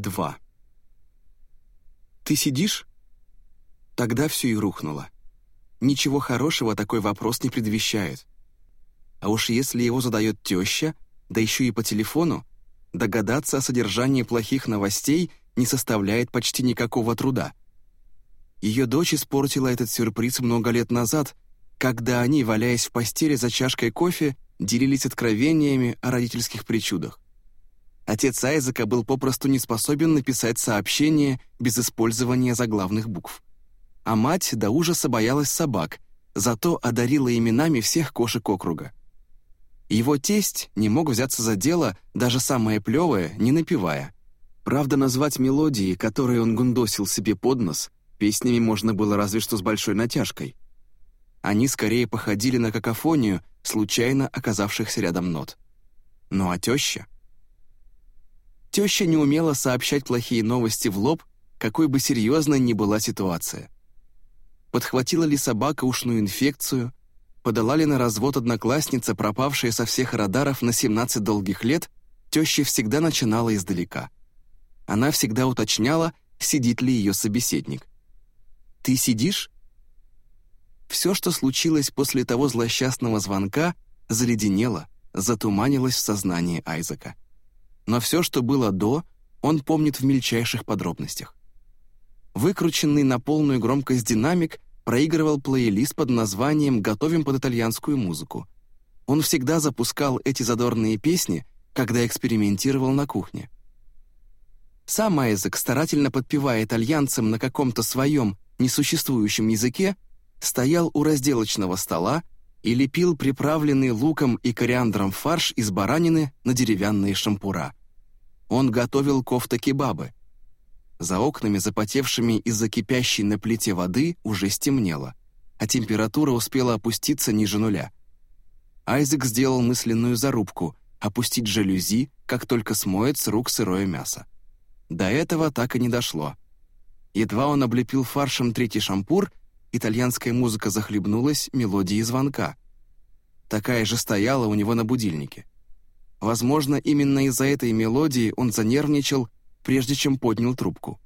2. «Ты сидишь?» Тогда все и рухнуло. Ничего хорошего такой вопрос не предвещает. А уж если его задает теща, да еще и по телефону, догадаться о содержании плохих новостей не составляет почти никакого труда. Ее дочь испортила этот сюрприз много лет назад, когда они, валяясь в постели за чашкой кофе, делились откровениями о родительских причудах. Отец Айзека был попросту не способен написать сообщение без использования заглавных букв. А мать до ужаса боялась собак, зато одарила именами всех кошек округа. Его тесть не мог взяться за дело, даже самое плевое, не напевая. Правда, назвать мелодии, которые он гундосил себе под нос, песнями можно было разве что с большой натяжкой. Они скорее походили на какофонию случайно оказавшихся рядом нот. Ну а теща? Теща не умела сообщать плохие новости в лоб, какой бы серьезной ни была ситуация. Подхватила ли собака ушную инфекцию, подала ли на развод одноклассница, пропавшая со всех радаров на 17 долгих лет, теща всегда начинала издалека. Она всегда уточняла, сидит ли ее собеседник. «Ты сидишь?» Все, что случилось после того злосчастного звонка, заледенело, затуманилось в сознании Айзека но все, что было до, он помнит в мельчайших подробностях. Выкрученный на полную громкость динамик проигрывал плейлист под названием «Готовим под итальянскую музыку». Он всегда запускал эти задорные песни, когда экспериментировал на кухне. Сам Айзек, старательно подпевая итальянцам на каком-то своем несуществующем языке, стоял у разделочного стола и лепил приправленный луком и кориандром фарш из баранины на деревянные шампура. Он готовил кофта-кебабы. За окнами, запотевшими из-за кипящей на плите воды, уже стемнело, а температура успела опуститься ниже нуля. Айзек сделал мысленную зарубку — опустить жалюзи, как только смоет с рук сырое мясо. До этого так и не дошло. Едва он облепил фаршем третий шампур, итальянская музыка захлебнулась мелодией звонка. Такая же стояла у него на будильнике. Возможно, именно из-за этой мелодии он занервничал, прежде чем поднял трубку.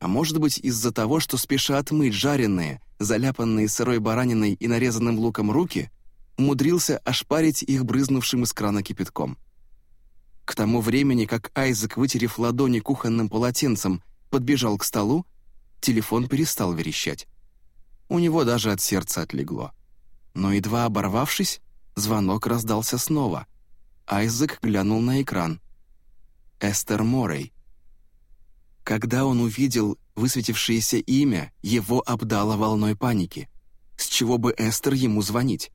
А может быть, из-за того, что спеша отмыть жареные, заляпанные сырой бараниной и нарезанным луком руки, умудрился ошпарить их брызнувшим из крана кипятком. К тому времени, как Айзек, вытерев ладони кухонным полотенцем, подбежал к столу, телефон перестал верещать. У него даже от сердца отлегло. Но едва оборвавшись, звонок раздался снова — Айзек глянул на экран. Эстер Морей. Когда он увидел высветившееся имя, его обдало волной паники. С чего бы Эстер ему звонить?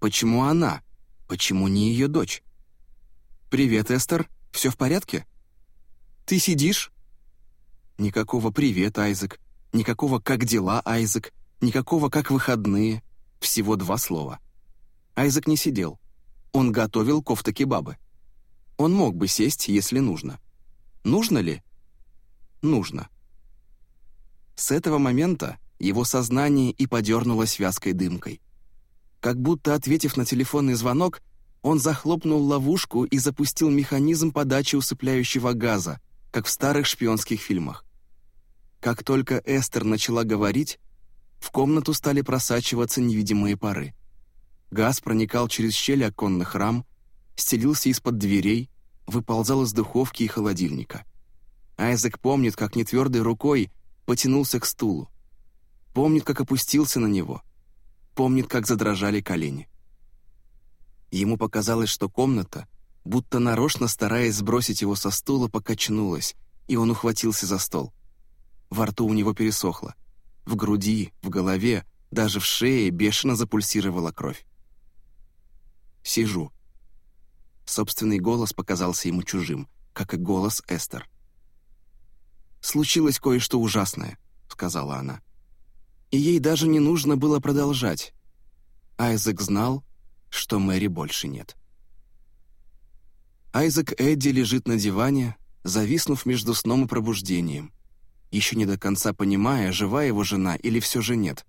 Почему она? Почему не ее дочь? «Привет, Эстер. Все в порядке?» «Ты сидишь?» Никакого «привет, Айзек». Никакого «как дела, Айзек». Никакого «как выходные». Всего два слова. Айзек не сидел. Он готовил кофта-кебабы. Он мог бы сесть, если нужно. Нужно ли? Нужно. С этого момента его сознание и подернулось вязкой дымкой. Как будто, ответив на телефонный звонок, он захлопнул ловушку и запустил механизм подачи усыпляющего газа, как в старых шпионских фильмах. Как только Эстер начала говорить, в комнату стали просачиваться невидимые пары. Газ проникал через щели оконных рам, стелился из-под дверей, выползал из духовки и холодильника. Айзек помнит, как нетвердой рукой потянулся к стулу. Помнит, как опустился на него. Помнит, как задрожали колени. Ему показалось, что комната, будто нарочно стараясь сбросить его со стула, покачнулась, и он ухватился за стол. Во рту у него пересохло. В груди, в голове, даже в шее бешено запульсировала кровь. Сижу». Собственный голос показался ему чужим, как и голос Эстер. «Случилось кое-что ужасное», — сказала она. И ей даже не нужно было продолжать. Айзек знал, что Мэри больше нет. Айзек Эдди лежит на диване, зависнув между сном и пробуждением, еще не до конца понимая, жива его жена или все же нет.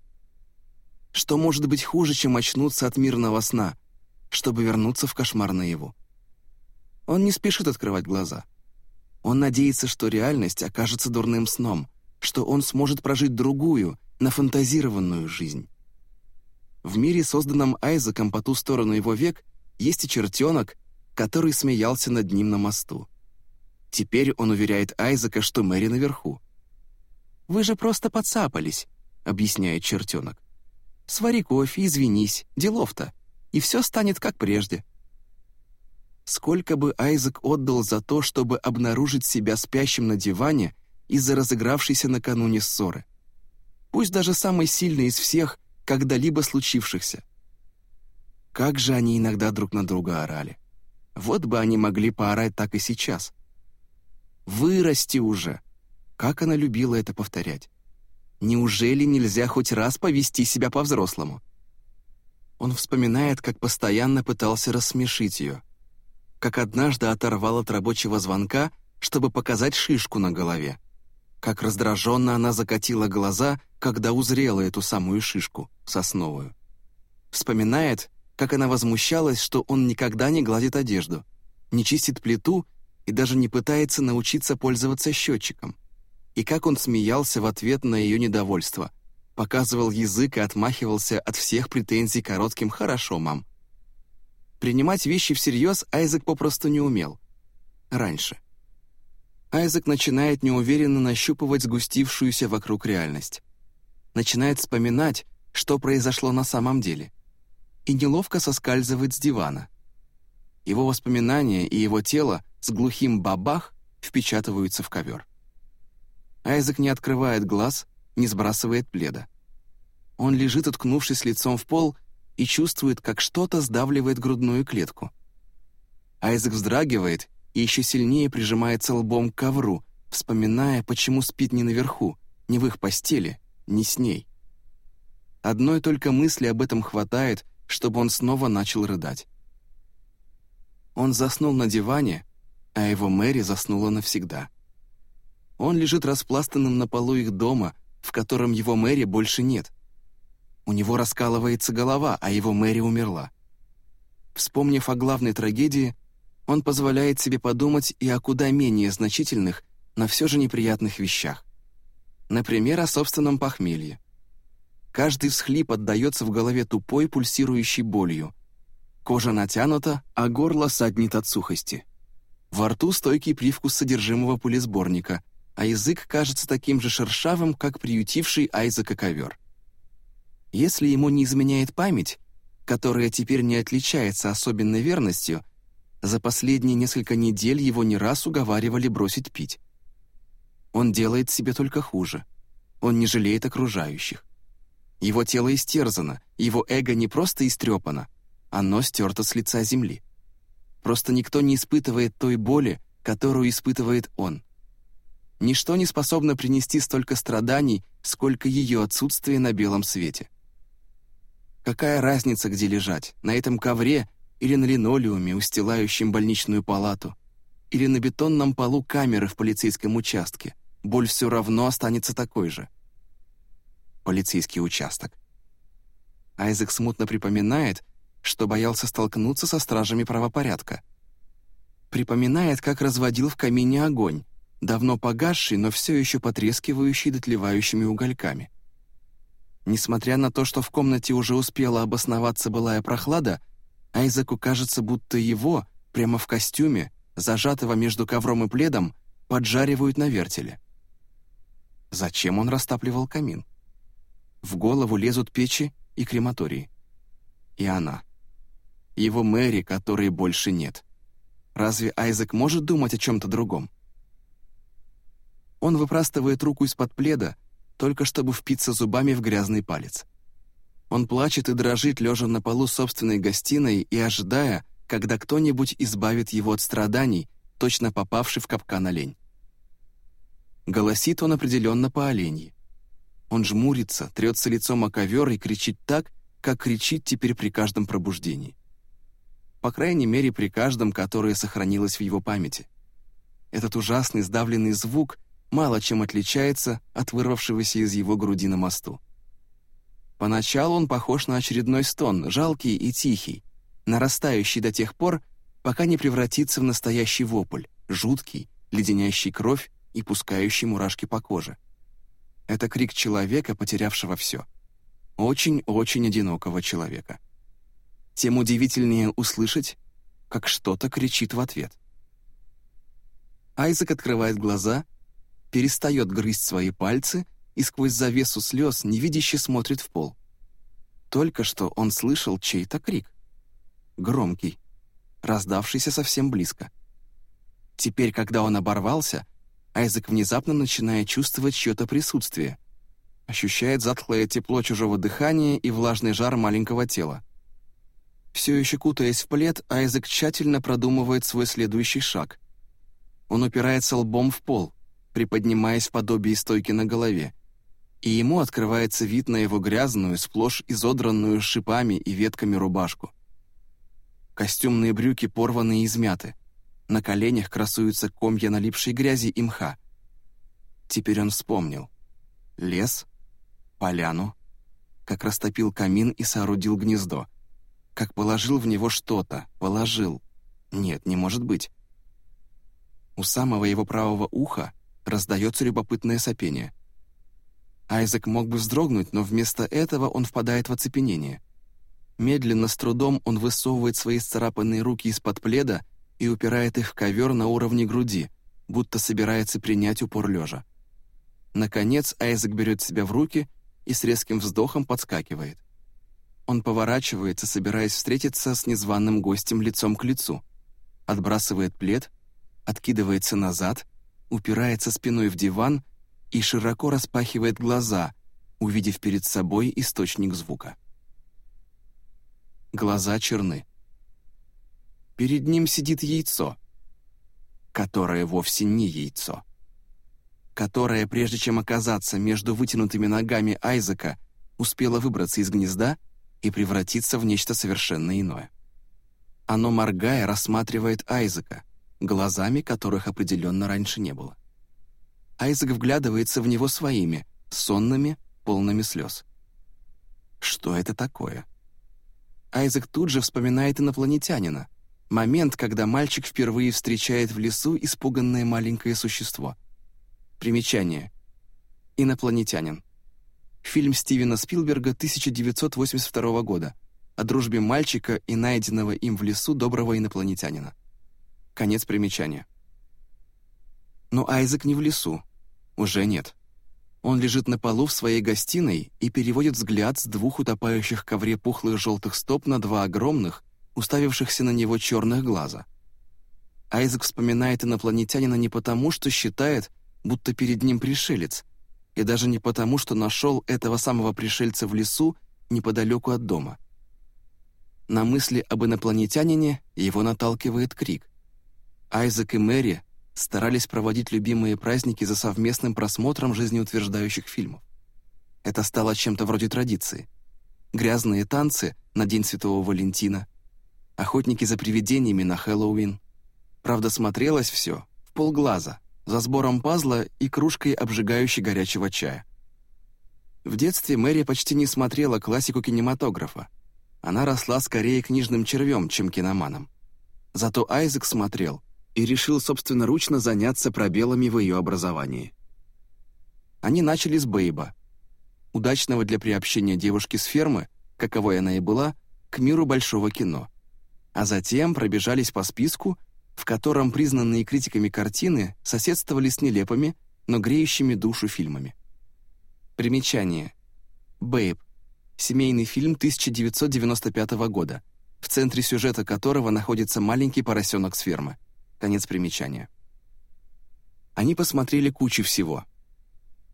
Что может быть хуже, чем очнуться от мирного сна — чтобы вернуться в кошмар наяву. Он не спешит открывать глаза. Он надеется, что реальность окажется дурным сном, что он сможет прожить другую, нафантазированную жизнь. В мире, созданном Айзеком по ту сторону его век, есть и чертенок, который смеялся над ним на мосту. Теперь он уверяет Айзека, что Мэри наверху. «Вы же просто подцапались», — объясняет чертенок. «Свари кофе, извинись, делов-то, и все станет как прежде». Сколько бы Айзек отдал за то, чтобы обнаружить себя спящим на диване из-за разыгравшейся накануне ссоры. Пусть даже самый сильный из всех, когда-либо случившихся. Как же они иногда друг на друга орали. Вот бы они могли поорать так и сейчас. «Вырасти уже!» Как она любила это повторять. Неужели нельзя хоть раз повести себя по-взрослому? Он вспоминает, как постоянно пытался рассмешить ее. Как однажды оторвал от рабочего звонка, чтобы показать шишку на голове. Как раздраженно она закатила глаза, когда узрела эту самую шишку, сосновую. Вспоминает, как она возмущалась, что он никогда не гладит одежду, не чистит плиту и даже не пытается научиться пользоваться счетчиком и как он смеялся в ответ на ее недовольство, показывал язык и отмахивался от всех претензий коротким «хорошо, мам». Принимать вещи всерьез Айзек попросту не умел. Раньше. Айзек начинает неуверенно нащупывать сгустившуюся вокруг реальность. Начинает вспоминать, что произошло на самом деле. И неловко соскальзывает с дивана. Его воспоминания и его тело с глухим бабах впечатываются в ковер. Айзек не открывает глаз, не сбрасывает пледа. Он лежит, уткнувшись лицом в пол, и чувствует, как что-то сдавливает грудную клетку. Айзек вздрагивает и еще сильнее прижимается лбом к ковру, вспоминая, почему спит не наверху, не в их постели, не с ней. Одной только мысли об этом хватает, чтобы он снова начал рыдать. Он заснул на диване, а его Мэри заснула навсегда. Он лежит распластанным на полу их дома, в котором его Мэри больше нет. У него раскалывается голова, а его Мэри умерла. Вспомнив о главной трагедии, он позволяет себе подумать и о куда менее значительных, но все же неприятных вещах. Например, о собственном похмелье. Каждый всхлип отдается в голове тупой пульсирующей болью. Кожа натянута, а горло саднит от сухости. Во рту стойкий привкус содержимого пулесборника, а язык кажется таким же шершавым, как приютивший Айзека ковер. Если ему не изменяет память, которая теперь не отличается особенной верностью, за последние несколько недель его не раз уговаривали бросить пить. Он делает себе только хуже. Он не жалеет окружающих. Его тело истерзано, его эго не просто истрепано, оно стерто с лица земли. Просто никто не испытывает той боли, которую испытывает он. Ничто не способно принести столько страданий, сколько ее отсутствие на белом свете. Какая разница, где лежать, на этом ковре или на линолеуме, устилающем больничную палату, или на бетонном полу камеры в полицейском участке, боль все равно останется такой же. Полицейский участок. Айзек смутно припоминает, что боялся столкнуться со стражами правопорядка. Припоминает, как разводил в камине огонь, давно погасший, но все еще потрескивающий дотлевающими угольками. Несмотря на то, что в комнате уже успела обосноваться былая прохлада, Айзеку кажется, будто его, прямо в костюме, зажатого между ковром и пледом, поджаривают на вертеле. Зачем он растапливал камин? В голову лезут печи и крематории. И она. Его Мэри, которой больше нет. Разве Айзек может думать о чем-то другом? Он выпрастывает руку из-под пледа, только чтобы впиться зубами в грязный палец. Он плачет и дрожит, лежа на полу собственной гостиной и ожидая, когда кто-нибудь избавит его от страданий, точно попавший в капкан олень. Голосит он определенно по оленьи. Он жмурится, трется лицом о ковер и кричит так, как кричит теперь при каждом пробуждении. По крайней мере, при каждом, которое сохранилось в его памяти. Этот ужасный сдавленный звук мало чем отличается от вырвавшегося из его груди на мосту. Поначалу он похож на очередной стон, жалкий и тихий, нарастающий до тех пор, пока не превратится в настоящий вопль, жуткий, леденящий кровь и пускающий мурашки по коже. Это крик человека, потерявшего все. Очень-очень одинокого человека. Тем удивительнее услышать, как что-то кричит в ответ. Айзек открывает глаза, перестает грызть свои пальцы и сквозь завесу слез невидяще смотрит в пол. Только что он слышал чей-то крик. Громкий, раздавшийся совсем близко. Теперь, когда он оборвался, Айзек внезапно начинает чувствовать чье-то присутствие. Ощущает затхлое тепло чужого дыхания и влажный жар маленького тела. Все еще кутаясь в плед, Айзек тщательно продумывает свой следующий шаг. Он упирается лбом в пол, приподнимаясь в подобие стойки на голове, и ему открывается вид на его грязную, сплошь изодранную шипами и ветками рубашку. Костюмные брюки порваны и измяты. На коленях красуются комья налипшей грязи и мха. Теперь он вспомнил. Лес, поляну, как растопил камин и соорудил гнездо, как положил в него что-то, положил. Нет, не может быть. У самого его правого уха раздается любопытное сопение — Айзек мог бы вздрогнуть, но вместо этого он впадает в оцепенение. Медленно, с трудом, он высовывает свои сцарапанные руки из-под пледа и упирает их в ковер на уровне груди, будто собирается принять упор лежа. Наконец Айзек берет себя в руки и с резким вздохом подскакивает. Он поворачивается, собираясь встретиться с незваным гостем лицом к лицу, отбрасывает плед, откидывается назад, упирается спиной в диван и широко распахивает глаза, увидев перед собой источник звука. Глаза черны. Перед ним сидит яйцо, которое вовсе не яйцо, которое, прежде чем оказаться между вытянутыми ногами Айзека, успело выбраться из гнезда и превратиться в нечто совершенно иное. Оно, моргая, рассматривает Айзека, глазами которых определенно раньше не было. Айзек вглядывается в него своими, сонными, полными слез. Что это такое? Айзек тут же вспоминает инопланетянина, момент, когда мальчик впервые встречает в лесу испуганное маленькое существо. Примечание. Инопланетянин. Фильм Стивена Спилберга 1982 года о дружбе мальчика и найденного им в лесу доброго инопланетянина. Конец примечания. Но Айзек не в лесу, уже нет. Он лежит на полу в своей гостиной и переводит взгляд с двух утопающих ковре пухлых желтых стоп на два огромных, уставившихся на него черных глаза. Айзек вспоминает инопланетянина не потому, что считает, будто перед ним пришелец, и даже не потому, что нашел этого самого пришельца в лесу неподалеку от дома. На мысли об инопланетянине его наталкивает крик. Айзек и Мэри старались проводить любимые праздники за совместным просмотром жизнеутверждающих фильмов. Это стало чем-то вроде традиции. Грязные танцы на День Святого Валентина, охотники за привидениями на Хэллоуин. Правда, смотрелось все в полглаза, за сбором пазла и кружкой обжигающей горячего чая. В детстве Мэри почти не смотрела классику кинематографа. Она росла скорее книжным червем, чем киноманом. Зато Айзек смотрел — и решил собственноручно заняться пробелами в ее образовании. Они начали с Бейба, удачного для приобщения девушки с фермы, каковой она и была, к миру большого кино. А затем пробежались по списку, в котором признанные критиками картины соседствовали с нелепыми, но греющими душу фильмами. Примечание. «Бэйб» — семейный фильм 1995 года, в центре сюжета которого находится маленький поросенок с фермы. Конец примечания. Они посмотрели кучу всего.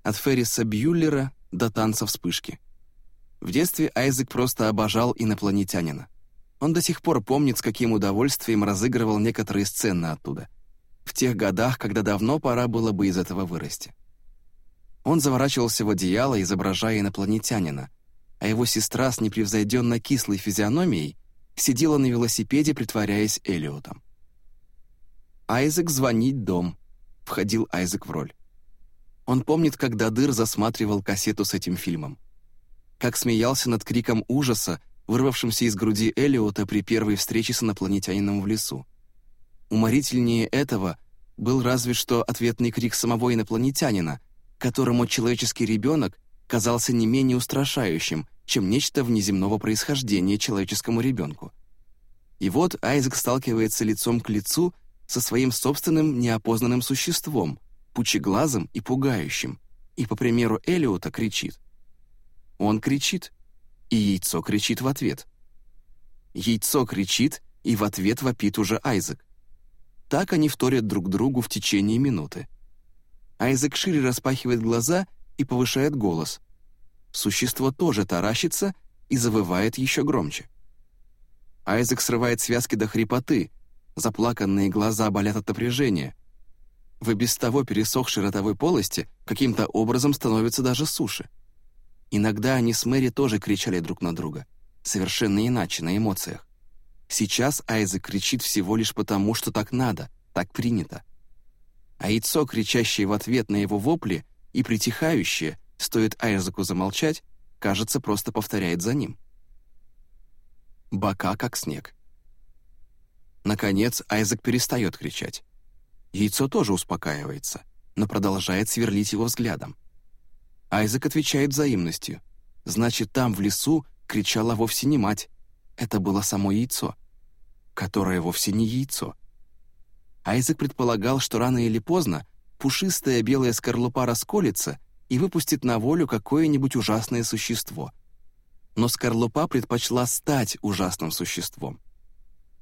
От Ферриса Бьюллера до танца вспышки. В детстве Айзек просто обожал инопланетянина. Он до сих пор помнит, с каким удовольствием разыгрывал некоторые сцены оттуда. В тех годах, когда давно пора было бы из этого вырасти. Он заворачивался в одеяло, изображая инопланетянина, а его сестра с непревзойденно кислой физиономией сидела на велосипеде, притворяясь Элиотом. «Айзек звонить дом», — входил Айзек в роль. Он помнит, как Дадыр засматривал кассету с этим фильмом. Как смеялся над криком ужаса, вырвавшимся из груди Элиота при первой встрече с инопланетянином в лесу. Уморительнее этого был разве что ответный крик самого инопланетянина, которому человеческий ребенок казался не менее устрашающим, чем нечто внеземного происхождения человеческому ребенку. И вот Айзек сталкивается лицом к лицу со своим собственным неопознанным существом, пучеглазым и пугающим, и, по примеру Элиота, кричит. Он кричит, и яйцо кричит в ответ. Яйцо кричит, и в ответ вопит уже Айзек. Так они вторят друг другу в течение минуты. Айзек шире распахивает глаза и повышает голос. Существо тоже таращится и завывает еще громче. Айзек срывает связки до хрипоты, заплаканные глаза болят от напряжения. В и без того пересохшей ротовой полости каким-то образом становится даже суше. Иногда они с Мэри тоже кричали друг на друга, совершенно иначе, на эмоциях. Сейчас Айзек кричит всего лишь потому, что так надо, так принято. А яйцо, кричащее в ответ на его вопли, и притихающее, стоит Айзеку замолчать, кажется, просто повторяет за ним. Бока как снег. Наконец, Айзек перестает кричать. Яйцо тоже успокаивается, но продолжает сверлить его взглядом. Айзек отвечает взаимностью. Значит, там, в лесу, кричала вовсе не мать. Это было само яйцо, которое вовсе не яйцо. Айзек предполагал, что рано или поздно пушистая белая скорлупа расколется и выпустит на волю какое-нибудь ужасное существо. Но скорлупа предпочла стать ужасным существом.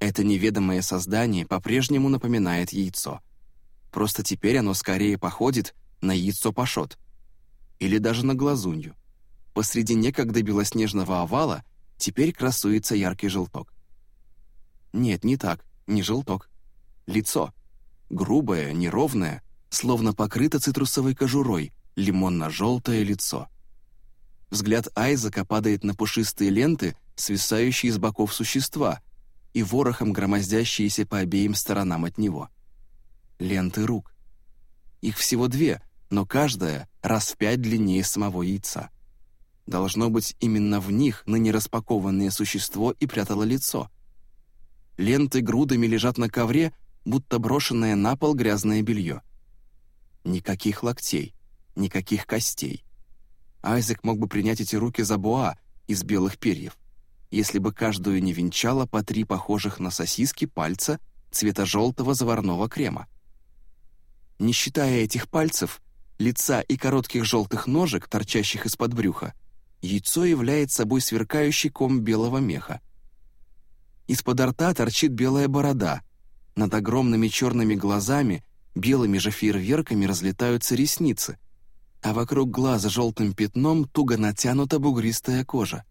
Это неведомое создание по-прежнему напоминает яйцо. Просто теперь оно скорее походит на яйцо пашот. Или даже на глазунью. Посреди некогда белоснежного овала теперь красуется яркий желток. Нет, не так, не желток. Лицо. Грубое, неровное, словно покрыто цитрусовой кожурой, лимонно-желтое лицо. Взгляд Айзека падает на пушистые ленты, свисающие с боков существа, и ворохом громоздящиеся по обеим сторонам от него. Ленты рук. Их всего две, но каждая раз в пять длиннее самого яйца. Должно быть, именно в них ныне распакованное существо и прятало лицо. Ленты грудами лежат на ковре, будто брошенное на пол грязное белье. Никаких локтей, никаких костей. Айзек мог бы принять эти руки за буа из белых перьев, если бы каждую не венчало по три похожих на сосиски пальца цвета желтого заварного крема. Не считая этих пальцев, лица и коротких желтых ножек, торчащих из-под брюха, яйцо является собой сверкающий ком белого меха. Из-под рта торчит белая борода. Над огромными черными глазами белыми же фейерверками разлетаются ресницы, а вокруг глаза желтым пятном туго натянута бугристая кожа.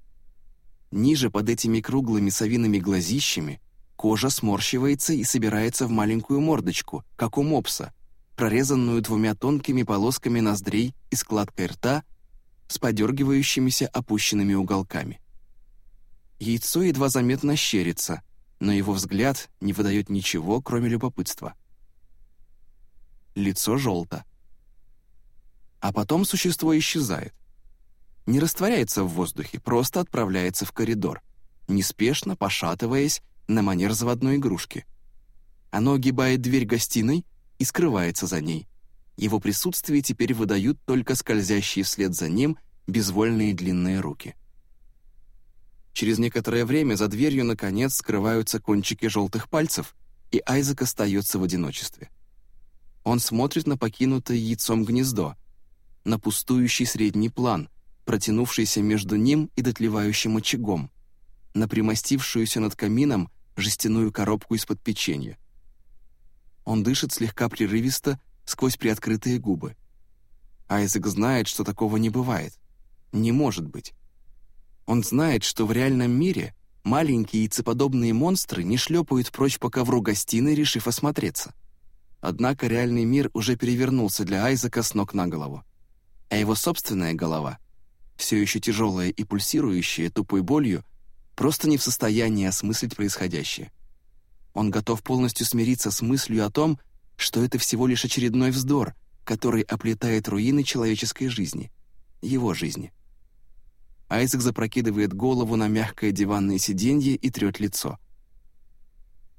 Ниже под этими круглыми совиными глазищами кожа сморщивается и собирается в маленькую мордочку, как у мопса, прорезанную двумя тонкими полосками ноздрей и складкой рта с подергивающимися опущенными уголками. Яйцо едва заметно щерится, но его взгляд не выдает ничего, кроме любопытства. Лицо желто. А потом существо исчезает. Не растворяется в воздухе, просто отправляется в коридор, неспешно пошатываясь на манер заводной игрушки. Оно огибает дверь гостиной и скрывается за ней. Его присутствие теперь выдают только скользящие вслед за ним безвольные длинные руки. Через некоторое время за дверью, наконец, скрываются кончики желтых пальцев, и Айзек остается в одиночестве. Он смотрит на покинутое яйцом гнездо, на пустующий средний план, протянувшийся между ним и дотлевающим очагом, на примостившуюся над камином жестяную коробку из-под печенья. Он дышит слегка прерывисто сквозь приоткрытые губы. Айзек знает, что такого не бывает. Не может быть. Он знает, что в реальном мире маленькие яйцеподобные монстры не шлепают прочь по ковру гостиной, решив осмотреться. Однако реальный мир уже перевернулся для Айзека с ног на голову. А его собственная голова, все еще тяжелая и пульсирующая тупой болью, просто не в состоянии осмыслить происходящее. Он готов полностью смириться с мыслью о том, что это всего лишь очередной вздор, который оплетает руины человеческой жизни, его жизни. Айзек запрокидывает голову на мягкое диванное сиденье и трет лицо.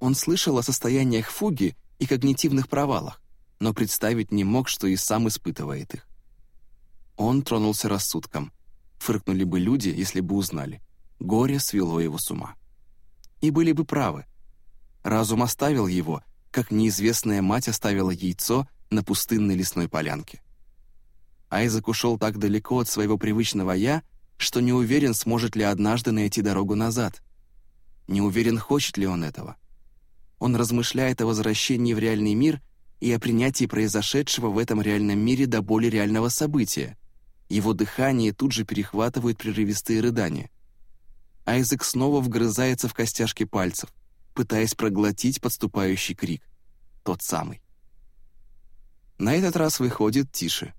Он слышал о состояниях фуги и когнитивных провалах, но представить не мог, что и сам испытывает их. Он тронулся рассудком. Фыркнули бы люди, если бы узнали. Горе свело его с ума. И были бы правы. Разум оставил его, как неизвестная мать оставила яйцо на пустынной лесной полянке. Айзек ушел так далеко от своего привычного «я», что не уверен, сможет ли однажды найти дорогу назад. Не уверен, хочет ли он этого. Он размышляет о возвращении в реальный мир и о принятии произошедшего в этом реальном мире до более реального события. Его дыхание тут же перехватывают прерывистые рыдания. Айзек снова вгрызается в костяшки пальцев, пытаясь проглотить подступающий крик. Тот самый. На этот раз выходит тише.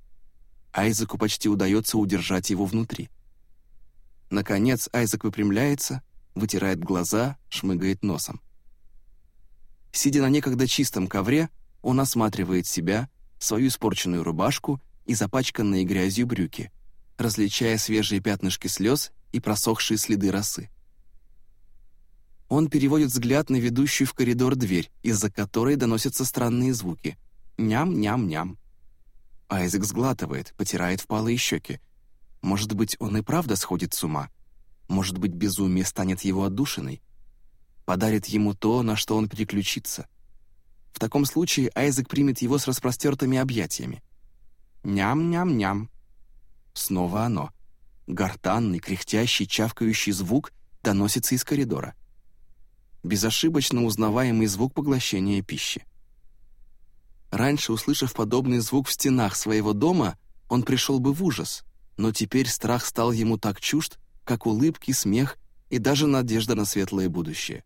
Айзеку почти удается удержать его внутри. Наконец Айзек выпрямляется, вытирает глаза, шмыгает носом. Сидя на некогда чистом ковре, он осматривает себя, свою испорченную рубашку и запачканные грязью брюки, различая свежие пятнышки слез и просохшие следы росы. Он переводит взгляд на ведущую в коридор дверь, из-за которой доносятся странные звуки. Ням-ням-ням. Айзек сглатывает, потирает впалые щеки. Может быть, он и правда сходит с ума. Может быть, безумие станет его отдушиной. Подарит ему то, на что он переключится. В таком случае Айзек примет его с распростертыми объятиями. Ням-ням-ням. Снова оно. Гортанный, кряхтящий, чавкающий звук доносится из коридора. Безошибочно узнаваемый звук поглощения пищи. Раньше, услышав подобный звук в стенах своего дома, он пришел бы в ужас, но теперь страх стал ему так чужд, как улыбки, смех и даже надежда на светлое будущее.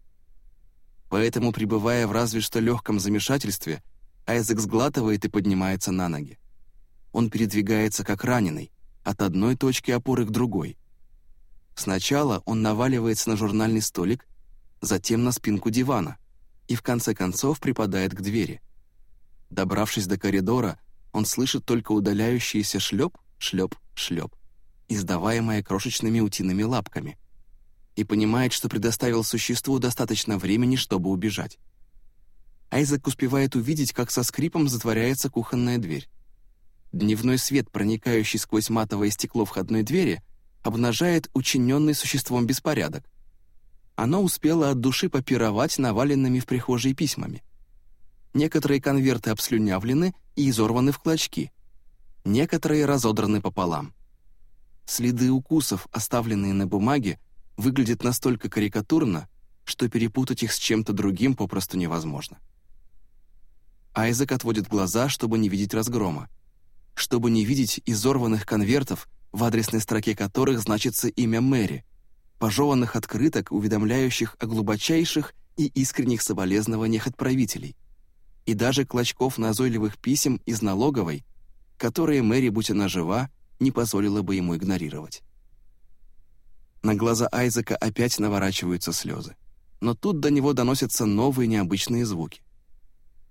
Поэтому, пребывая в разве что легком замешательстве, Айзек сглатывает и поднимается на ноги. Он передвигается как раненый, от одной точки опоры к другой. Сначала он наваливается на журнальный столик, затем на спинку дивана и в конце концов припадает к двери. Добравшись до коридора, он слышит только удаляющийся шлеп, шлеп, шлеп издаваемое крошечными утиными лапками, и понимает, что предоставил существу достаточно времени, чтобы убежать. Айзек успевает увидеть, как со скрипом затворяется кухонная дверь. Дневной свет, проникающий сквозь матовое стекло входной двери, обнажает учиненный существом беспорядок. Оно успело от души попировать наваленными в прихожей письмами. Некоторые конверты обслюнявлены и изорваны в клочки, некоторые разодраны пополам. Следы укусов, оставленные на бумаге, выглядят настолько карикатурно, что перепутать их с чем-то другим попросту невозможно. Айзек отводит глаза, чтобы не видеть разгрома, чтобы не видеть изорванных конвертов, в адресной строке которых значится имя Мэри, пожеванных открыток, уведомляющих о глубочайших и искренних соболезнованиях отправителей, и даже клочков назойливых писем из налоговой, которые Мэри, будь она жива, не позволила бы ему игнорировать. На глаза Айзека опять наворачиваются слезы. Но тут до него доносятся новые необычные звуки.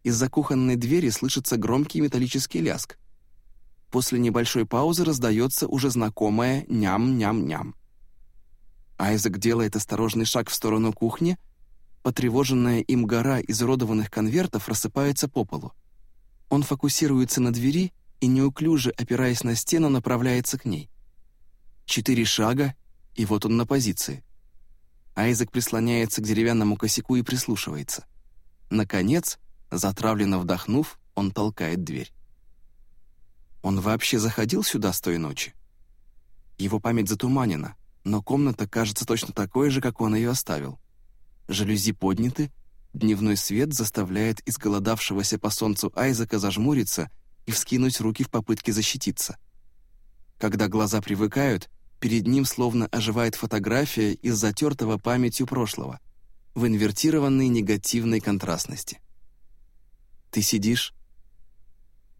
Из-за кухонной двери слышится громкий металлический ляск. После небольшой паузы раздается уже знакомое «ням-ням-ням». Айзек делает осторожный шаг в сторону кухни, потревоженная им гора изуродованных конвертов рассыпается по полу. Он фокусируется на двери и, неуклюже опираясь на стену, направляется к ней. Четыре шага, и вот он на позиции. Айзек прислоняется к деревянному косяку и прислушивается. Наконец, затравленно вдохнув, он толкает дверь. Он вообще заходил сюда с той ночи? Его память затуманена, но комната кажется точно такой же, как он ее оставил. Жалюзи подняты, дневной свет заставляет изголодавшегося по солнцу Айзека зажмуриться и вскинуть руки в попытке защититься. Когда глаза привыкают, перед ним словно оживает фотография из затертого памятью прошлого, в инвертированной негативной контрастности. «Ты сидишь?»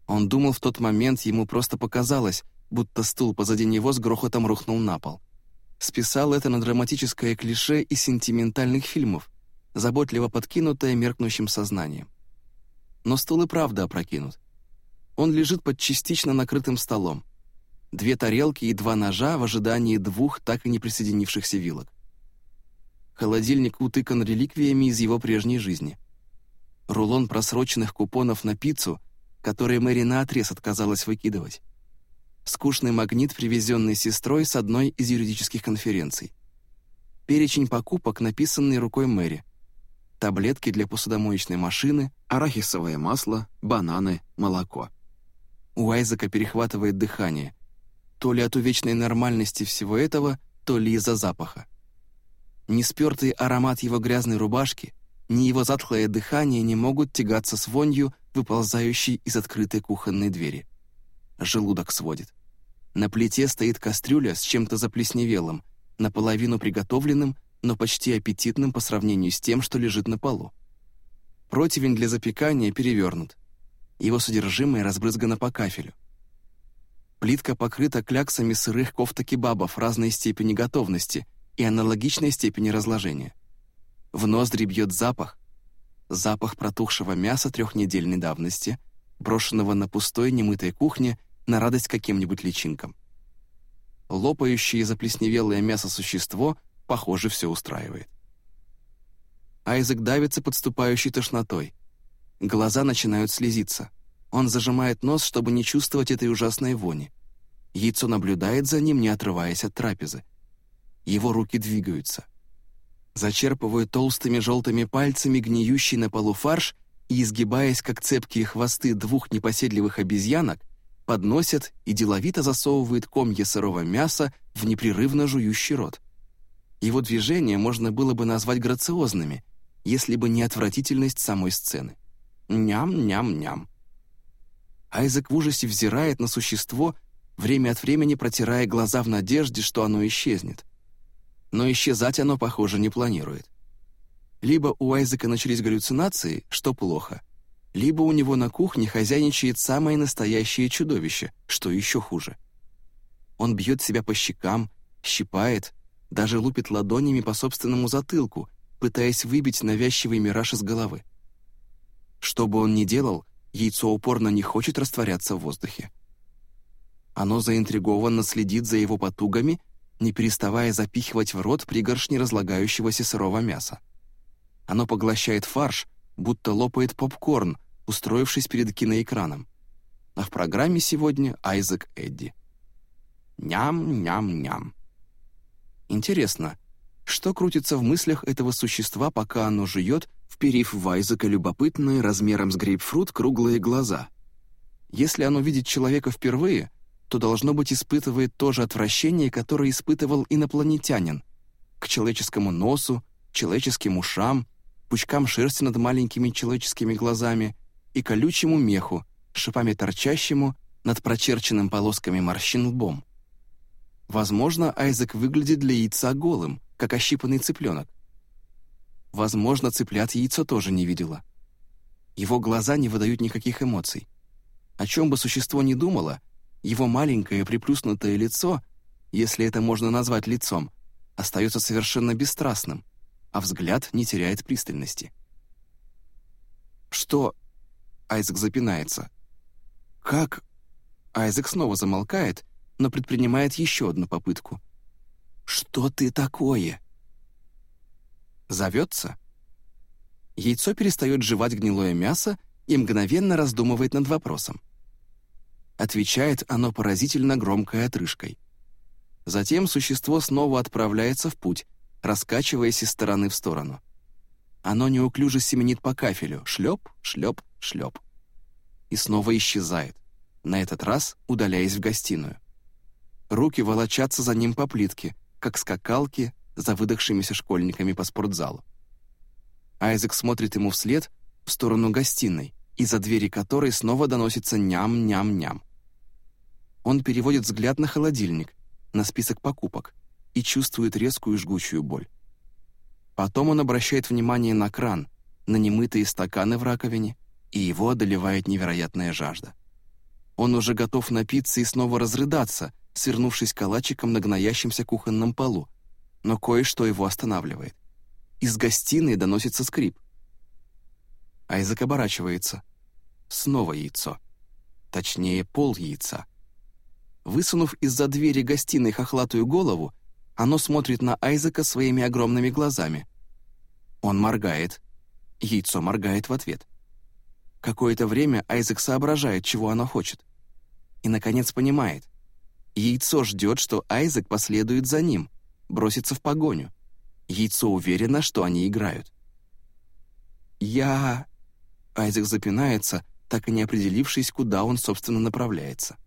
Он думал в тот момент, ему просто показалось, будто стул позади него с грохотом рухнул на пол. Списал это на драматическое клише из сентиментальных фильмов, заботливо подкинутое меркнущим сознанием. Но стул и правда опрокинут. Он лежит под частично накрытым столом. Две тарелки и два ножа в ожидании двух так и не присоединившихся вилок. Холодильник утыкан реликвиями из его прежней жизни. Рулон просроченных купонов на пиццу, которые Мэри наотрез отказалась выкидывать. Скучный магнит, привезенный сестрой с одной из юридических конференций. Перечень покупок, написанный рукой Мэри. Таблетки для посудомоечной машины, арахисовое масло, бананы, молоко. У Айзека перехватывает дыхание. То ли от увечной нормальности всего этого, то ли из-за запаха. Неспертый аромат его грязной рубашки, ни его затхлое дыхание не могут тягаться с вонью, выползающей из открытой кухонной двери. Желудок сводит. На плите стоит кастрюля с чем-то заплесневелым, наполовину приготовленным, но почти аппетитным по сравнению с тем, что лежит на полу. Противень для запекания перевернут. Его содержимое разбрызгано по кафелю. Плитка покрыта кляксами сырых кофта-кебабов разной степени готовности и аналогичной степени разложения. В ноздри бьет запах, запах протухшего мяса трехнедельной давности, брошенного на пустой немытой кухне на радость каким-нибудь личинкам. Лопающее заплесневелое мясо существо, похоже, все устраивает. Айзек давится подступающей тошнотой. Глаза начинают слезиться. Он зажимает нос, чтобы не чувствовать этой ужасной вони. Яйцо наблюдает за ним, не отрываясь от трапезы. Его руки двигаются. Зачерпывают толстыми желтыми пальцами гниющий на полу фарш и, изгибаясь, как цепкие хвосты двух непоседливых обезьянок, подносят и деловито засовывает комья сырого мяса в непрерывно жующий рот. Его движения можно было бы назвать грациозными, если бы не отвратительность самой сцены. Ням-ням-ням. Айзек в ужасе взирает на существо, время от времени протирая глаза в надежде, что оно исчезнет. Но исчезать оно, похоже, не планирует. Либо у Айзека начались галлюцинации, что плохо, либо у него на кухне хозяйничает самое настоящее чудовище, что еще хуже. Он бьет себя по щекам, щипает, даже лупит ладонями по собственному затылку, пытаясь выбить навязчивый мираж из головы. Что бы он ни делал, яйцо упорно не хочет растворяться в воздухе. Оно заинтригованно следит за его потугами, не переставая запихивать в рот пригоршни разлагающегося сырого мяса. Оно поглощает фарш, будто лопает попкорн, устроившись перед киноэкраном. А в программе сегодня Айзек Эдди. Ням-ням-ням. Интересно, что крутится в мыслях этого существа, пока оно жует, вперив в Айзека любопытные размером с грейпфрут круглые глаза? Если оно видит человека впервые, то, должно быть, испытывает то же отвращение, которое испытывал инопланетянин, к человеческому носу, человеческим ушам, пучкам шерсти над маленькими человеческими глазами и колючему меху, шипами торчащему над прочерченным полосками морщин лбом. Возможно, Айзек выглядит для яйца голым, как ощипанный цыпленок. Возможно, цыплят яйцо тоже не видела. Его глаза не выдают никаких эмоций. О чем бы существо ни думало, его маленькое приплюснутое лицо, если это можно назвать лицом, остается совершенно бесстрастным, а взгляд не теряет пристальности. «Что?» — Айзек запинается. «Как?» Айзек снова замолкает, но предпринимает еще одну попытку. «Что ты такое?» Зовется. Яйцо перестает жевать гнилое мясо и мгновенно раздумывает над вопросом. Отвечает оно поразительно громкой отрыжкой. Затем существо снова отправляется в путь, раскачиваясь из стороны в сторону. Оно неуклюже семенит по кафелю, шлеп, шлеп, шлеп. И снова исчезает, на этот раз удаляясь в гостиную. Руки волочатся за ним по плитке, как скакалки за выдохшимися школьниками по спортзалу. Айзек смотрит ему вслед в сторону гостиной, из-за двери которой снова доносится ням-ням-ням. Он переводит взгляд на холодильник, на список покупок, и чувствует резкую жгучую боль. Потом он обращает внимание на кран, на немытые стаканы в раковине, и его одолевает невероятная жажда. Он уже готов напиться и снова разрыдаться, свернувшись калачиком на гноящемся кухонном полу, но кое-что его останавливает. Из гостиной доносится скрип. Айзек оборачивается. Снова яйцо. Точнее, пол яйца. Высунув из-за двери гостиной хохлатую голову, оно смотрит на Айзека своими огромными глазами. Он моргает. Яйцо моргает в ответ. Какое-то время Айзек соображает, чего оно хочет. И, наконец, понимает. Яйцо ждет, что Айзек последует за ним, бросится в погоню. Яйцо уверено, что они играют. «Я...» Айзек запинается, так и не определившись, куда он, собственно, направляется.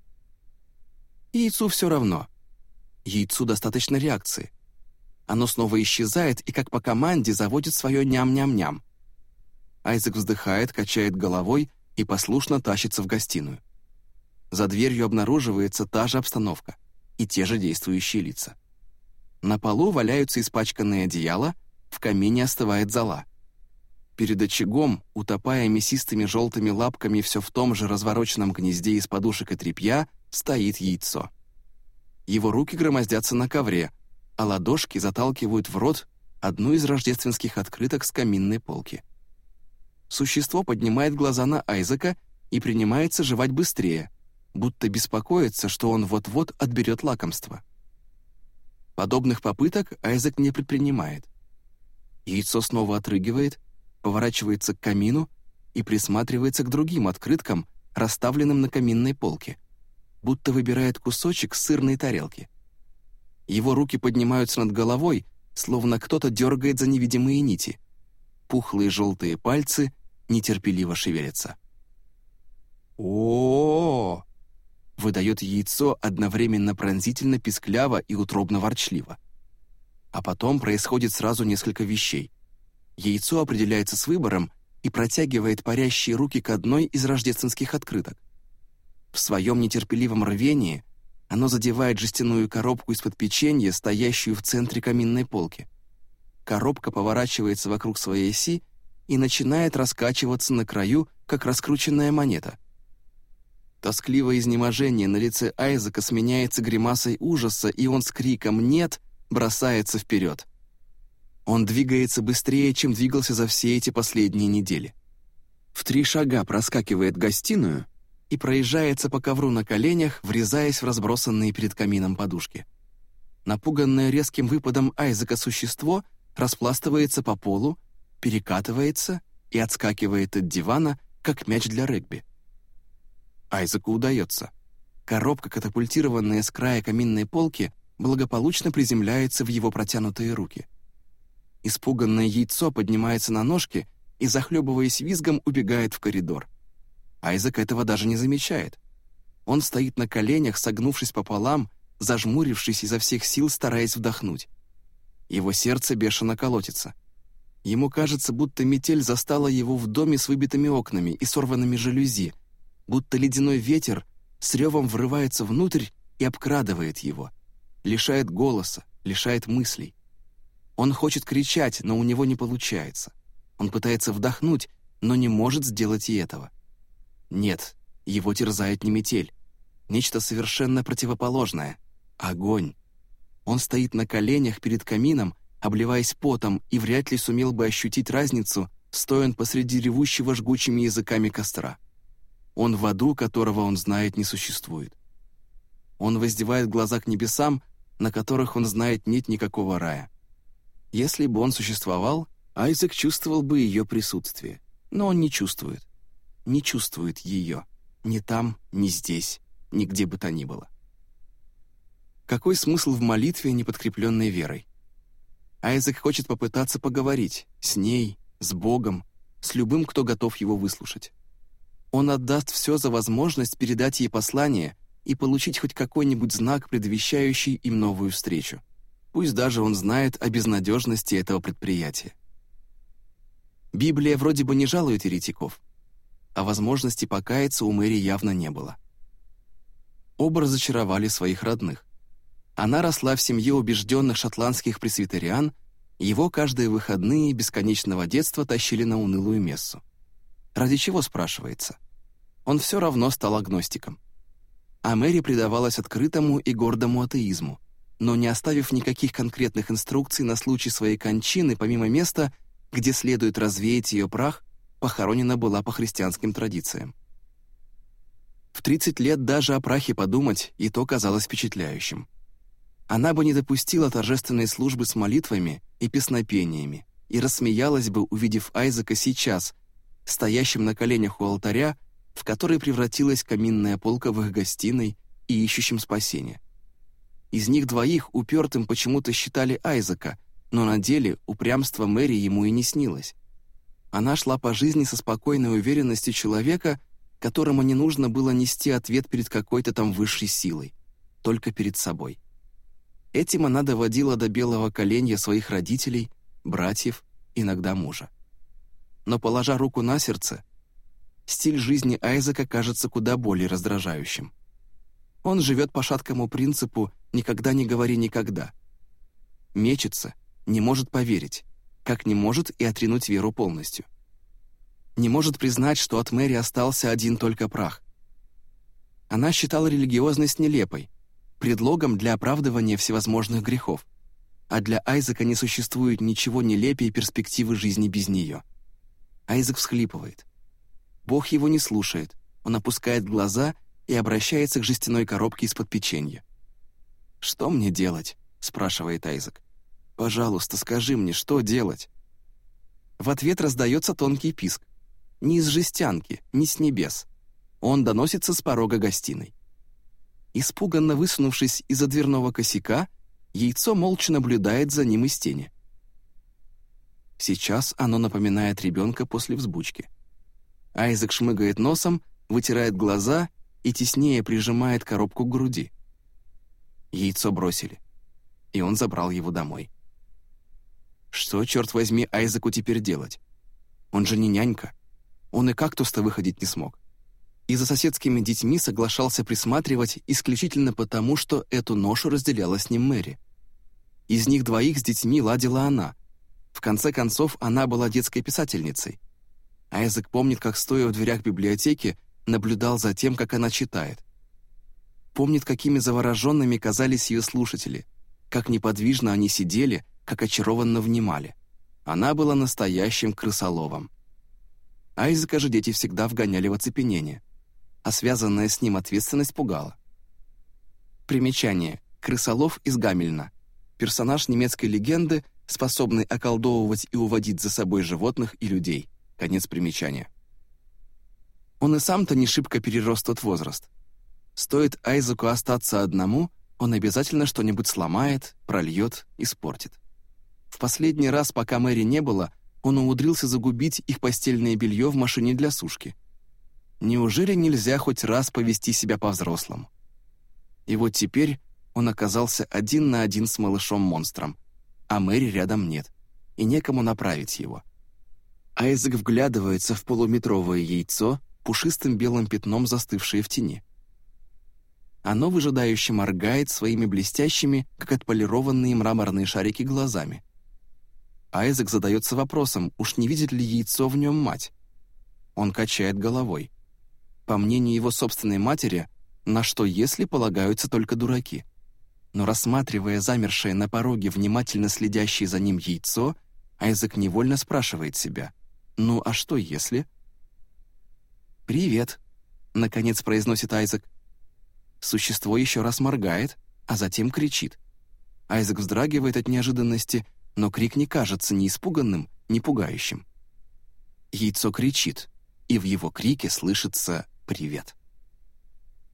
Яйцу все равно. Яйцу достаточно реакции. Оно снова исчезает и, как по команде, заводит свое ням-ням-ням. Айзек вздыхает, качает головой и послушно тащится в гостиную. За дверью обнаруживается та же обстановка и те же действующие лица. На полу валяются испачканные одеяла, в камине остывает зола. Перед очагом, утопая мясистыми желтыми лапками все в том же развороченном гнезде из подушек и тряпья, стоит яйцо. Его руки громоздятся на ковре, а ладошки заталкивают в рот одну из рождественских открыток с каминной полки. Существо поднимает глаза на Айзека и принимается жевать быстрее, будто беспокоится, что он вот-вот отберет лакомство. Подобных попыток Айзек не предпринимает. Яйцо снова отрыгивает, поворачивается к камину и присматривается к другим открыткам, расставленным на каминной полке, будто выбирает кусочек сырной тарелки. Его руки поднимаются над головой, словно кто-то дергает за невидимые нити. Пухлые желтые пальцы нетерпеливо шевелятся. о, выдает яйцо одновременно пронзительно пискляво и утробно ворчливо. А потом происходит сразу несколько вещей. Яйцо определяется с выбором и протягивает парящие руки к одной из рождественских открыток. В своем нетерпеливом рвении оно задевает жестяную коробку из-под печенья, стоящую в центре каминной полки. Коробка поворачивается вокруг своей оси и начинает раскачиваться на краю, как раскрученная монета. Тоскливое изнеможение на лице Айзека сменяется гримасой ужаса, и он с криком «Нет!» бросается вперед. Он двигается быстрее, чем двигался за все эти последние недели. В три шага проскакивает гостиную и проезжается по ковру на коленях, врезаясь в разбросанные перед камином подушки. Напуганное резким выпадом Айзека существо распластывается по полу, перекатывается и отскакивает от дивана, как мяч для регби. Айзеку удается. Коробка, катапультированная с края каминной полки, благополучно приземляется в его протянутые руки. Испуганное яйцо поднимается на ножки и, захлебываясь визгом, убегает в коридор. Айзек этого даже не замечает. Он стоит на коленях, согнувшись пополам, зажмурившись изо всех сил, стараясь вдохнуть. Его сердце бешено колотится. Ему кажется, будто метель застала его в доме с выбитыми окнами и сорванными жалюзи, будто ледяной ветер с ревом врывается внутрь и обкрадывает его, лишает голоса, лишает мыслей. Он хочет кричать, но у него не получается. Он пытается вдохнуть, но не может сделать и этого. Нет, его терзает не метель. Нечто совершенно противоположное — огонь. Он стоит на коленях перед камином, обливаясь потом, и вряд ли сумел бы ощутить разницу, стоя он посреди ревущего жгучими языками костра. Он в аду, которого он знает, не существует. Он воздевает глаза к небесам, на которых он знает нет никакого рая. Если бы он существовал, Айзек чувствовал бы ее присутствие, но он не чувствует не чувствует ее. Ни там, ни здесь, ни где бы то ни было. Какой смысл в молитве, не подкрепленной верой? Айзек хочет попытаться поговорить с ней, с Богом, с любым, кто готов его выслушать. Он отдаст все за возможность передать ей послание и получить хоть какой-нибудь знак, предвещающий им новую встречу. Пусть даже он знает о безнадежности этого предприятия. Библия вроде бы не жалует еретиков, а возможности покаяться у Мэри явно не было. Оба разочаровали своих родных. Она росла в семье убежденных шотландских пресвитериан, его каждые выходные бесконечного детства тащили на унылую мессу. Ради чего, спрашивается? Он все равно стал агностиком. А Мэри предавалась открытому и гордому атеизму, но не оставив никаких конкретных инструкций на случай своей кончины, помимо места, где следует развеять ее прах, похоронена была по христианским традициям. В 30 лет даже о прахе подумать, и то казалось впечатляющим. Она бы не допустила торжественной службы с молитвами и песнопениями и рассмеялась бы, увидев Айзека сейчас, стоящим на коленях у алтаря, в который превратилась каминная полка в их гостиной и ищущим спасения. Из них двоих упертым почему-то считали Айзека, но на деле упрямство Мэри ему и не снилось. Она шла по жизни со спокойной уверенностью человека, которому не нужно было нести ответ перед какой-то там высшей силой, только перед собой. Этим она доводила до белого коленя своих родителей, братьев, иногда мужа. Но, положа руку на сердце, стиль жизни Айзека кажется куда более раздражающим. Он живет по шаткому принципу «никогда не говори никогда». Мечется, не может поверить, как не может и отринуть веру полностью. Не может признать, что от Мэри остался один только прах. Она считала религиозность нелепой, предлогом для оправдывания всевозможных грехов, а для Айзека не существует ничего нелепее перспективы жизни без нее. Айзек всхлипывает. Бог его не слушает, он опускает глаза и обращается к жестяной коробке из-под печенья. «Что мне делать?» — спрашивает Айзек. «Пожалуйста, скажи мне, что делать?» В ответ раздается тонкий писк. Не из жестянки, не с небес. Он доносится с порога гостиной. Испуганно высунувшись из-за дверного косяка, яйцо молча наблюдает за ним из тени. Сейчас оно напоминает ребенка после взбучки. Айзек шмыгает носом, вытирает глаза и теснее прижимает коробку к груди. Яйцо бросили, и он забрал его домой. Что, черт возьми, Айзеку теперь делать? Он же не нянька. Он и кактус-то выходить не смог и за соседскими детьми соглашался присматривать исключительно потому, что эту ношу разделяла с ним Мэри. Из них двоих с детьми ладила она. В конце концов, она была детской писательницей. Айзек помнит, как, стоя в дверях библиотеки, наблюдал за тем, как она читает. Помнит, какими завороженными казались ее слушатели, как неподвижно они сидели, как очарованно внимали. Она была настоящим крысоловом. Айзека же дети всегда вгоняли в оцепенение а связанная с ним ответственность пугала. Примечание. Крысолов из Гамельна. Персонаж немецкой легенды, способный околдовывать и уводить за собой животных и людей. Конец примечания. Он и сам-то не шибко перерос тот возраст. Стоит Айзеку остаться одному, он обязательно что-нибудь сломает, прольет, испортит. В последний раз, пока Мэри не было, он умудрился загубить их постельное белье в машине для сушки. Неужели нельзя хоть раз повести себя по-взрослому? И вот теперь он оказался один на один с малышом-монстром, а Мэри рядом нет, и некому направить его. Айзек вглядывается в полуметровое яйцо, пушистым белым пятном застывшее в тени. Оно выжидающе моргает своими блестящими, как отполированные мраморные шарики, глазами. Айзек задается вопросом, уж не видит ли яйцо в нем мать. Он качает головой. По мнению его собственной матери, на что если полагаются только дураки. Но рассматривая замершее на пороге внимательно следящее за ним яйцо, Айзек невольно спрашивает себя, «Ну а что если?» «Привет», — наконец произносит Айзек. Существо еще раз моргает, а затем кричит. Айзек вздрагивает от неожиданности, но крик не кажется ни испуганным, ни пугающим. Яйцо кричит, и в его крике слышится «Привет».